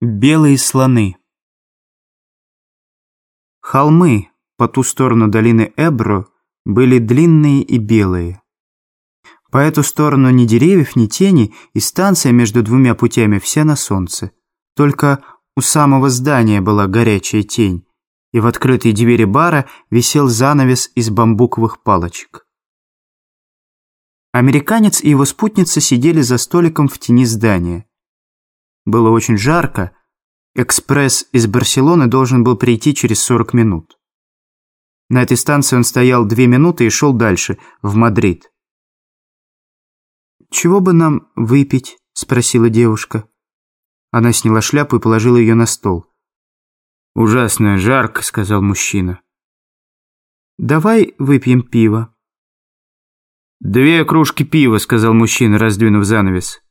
Белые слоны. Холмы по ту сторону долины Эбро были длинные и белые. По эту сторону ни деревьев, ни тени, и станция между двумя путями вся на солнце. Только у самого здания была горячая тень, и в открытой двери бара висел занавес из бамбуковых палочек. Американец и его спутница сидели за столиком в тени здания. Было очень жарко. Экспресс из Барселоны должен был прийти через 40 минут. На этой станции он стоял две минуты и шел дальше, в Мадрид. «Чего бы нам выпить?» – спросила девушка. Она сняла шляпу и положила ее на стол. «Ужасно жарко», – сказал мужчина. «Давай выпьем пиво». «Две кружки пива», – сказал мужчина, раздвинув занавес.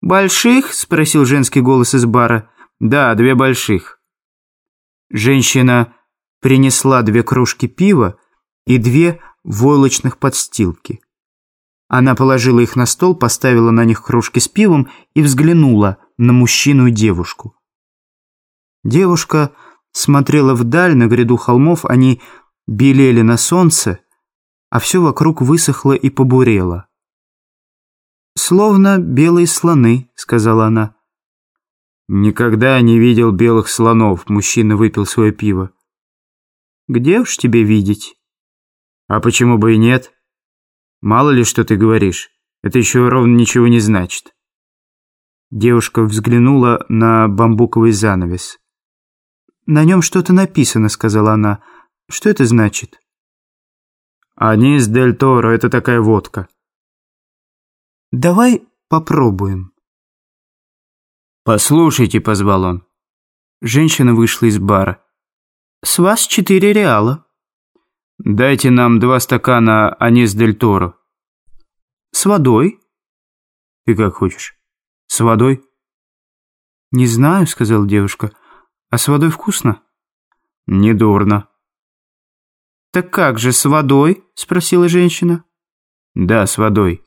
«Больших?» – спросил женский голос из бара. «Да, две больших». Женщина принесла две кружки пива и две войлочных подстилки. Она положила их на стол, поставила на них кружки с пивом и взглянула на мужчину и девушку. Девушка смотрела вдаль, на гряду холмов, они белели на солнце, а все вокруг высохло и побурело. «Словно белые слоны», — сказала она. «Никогда не видел белых слонов», — мужчина выпил свое пиво. «Где уж тебе видеть?» «А почему бы и нет? Мало ли, что ты говоришь. Это еще ровно ничего не значит». Девушка взглянула на бамбуковый занавес. «На нем что-то написано», — сказала она. «Что это значит?» «Анис дель Торо — это такая водка». «Давай попробуем». «Послушайте», — позвал он. Женщина вышла из бара. «С вас четыре реала». «Дайте нам два стакана анис дель Торо». «С водой?» «Ты как хочешь. С водой?» «Не знаю», — сказала девушка. «А с водой вкусно?» «Недурно». «Так как же, с водой?» — спросила женщина. «Да, с водой».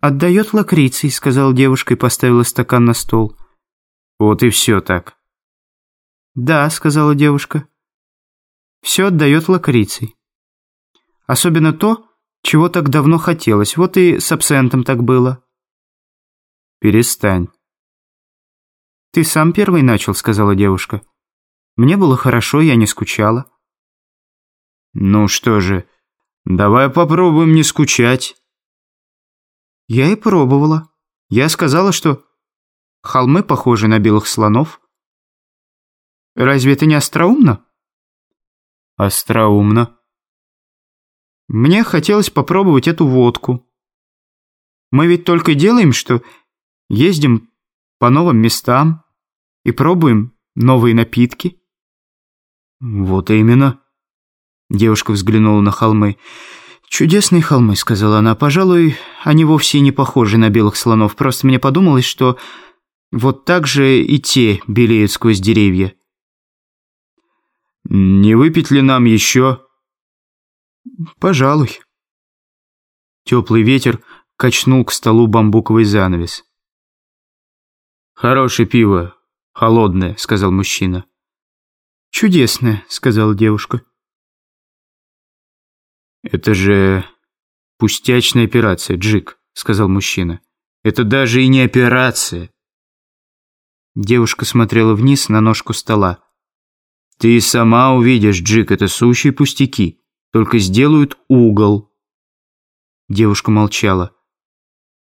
«Отдает лакрицей», — сказала девушка и поставила стакан на стол. «Вот и все так». «Да», — сказала девушка. «Все отдает лакрицей. Особенно то, чего так давно хотелось. Вот и с абсентом так было». «Перестань». «Ты сам первый начал», — сказала девушка. «Мне было хорошо, я не скучала». «Ну что же, давай попробуем не скучать». Я и пробовала. Я сказала, что холмы похожи на белых слонов. Разве это не остроумно? Остроумно. Мне хотелось попробовать эту водку. Мы ведь только делаем, что ездим по новым местам и пробуем новые напитки. Вот именно. Девушка взглянула на холмы. «Чудесные холмы», — сказала она. «Пожалуй, они вовсе не похожи на белых слонов. Просто мне подумалось, что вот так же и те белеют сквозь деревья». «Не выпить ли нам еще?» «Пожалуй». Теплый ветер качнул к столу бамбуковый занавес. «Хорошее пиво, холодное», — сказал мужчина. «Чудесное», — сказала девушка. «Это же пустячная операция, Джик», — сказал мужчина. «Это даже и не операция». Девушка смотрела вниз на ножку стола. «Ты сама увидишь, Джик, это сущие пустяки. Только сделают угол». Девушка молчала.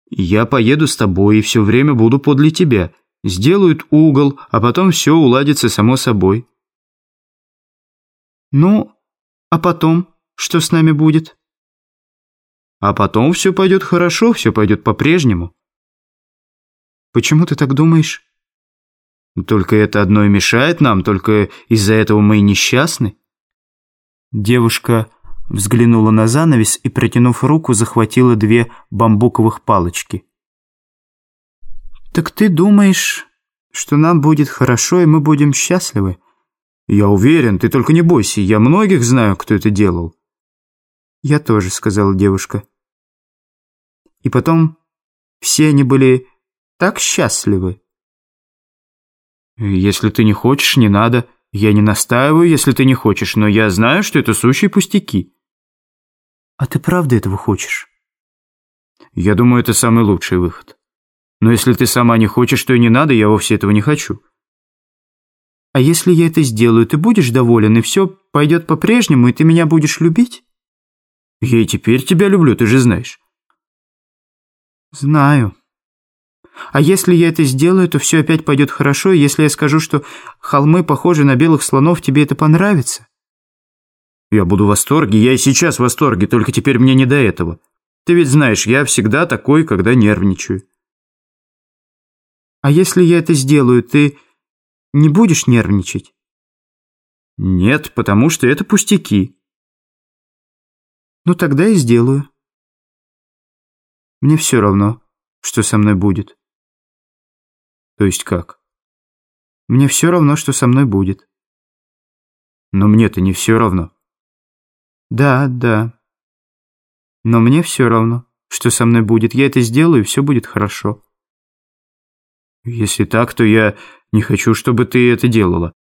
«Я поеду с тобой и все время буду подле тебя. Сделают угол, а потом все уладится само собой». «Ну, а потом?» Что с нами будет? А потом все пойдет хорошо, все пойдет по-прежнему. Почему ты так думаешь? Только это одно и мешает нам, только из-за этого мы несчастны. Девушка взглянула на занавес и, протянув руку, захватила две бамбуковых палочки. «Так ты думаешь, что нам будет хорошо, и мы будем счастливы?» «Я уверен, ты только не бойся, я многих знаю, кто это делал». «Я тоже», — сказала девушка. И потом все они были так счастливы. Если ты не хочешь, не надо. Я не настаиваю, если ты не хочешь, но я знаю, что это сущие пустяки. А ты правда этого хочешь? Я думаю, это самый лучший выход. Но если ты сама не хочешь, то и не надо, я вовсе этого не хочу. А если я это сделаю, ты будешь доволен, и все пойдет по-прежнему, и ты меня будешь любить? Я и теперь тебя люблю, ты же знаешь. Знаю. А если я это сделаю, то все опять пойдет хорошо, и если я скажу, что холмы похожи на белых слонов, тебе это понравится? Я буду в восторге, я и сейчас в восторге, только теперь мне не до этого. Ты ведь знаешь, я всегда такой, когда нервничаю. А если я это сделаю, ты не будешь нервничать? Нет, потому что это пустяки. Ну тогда и сделаю. Мне все равно, что со мной будет. То есть как? Мне все равно, что со мной будет. Но мне-то не все равно. Да, да. Но мне все равно, что со мной будет. Я это сделаю, и все будет хорошо. Если так, то я не хочу, чтобы ты это делала.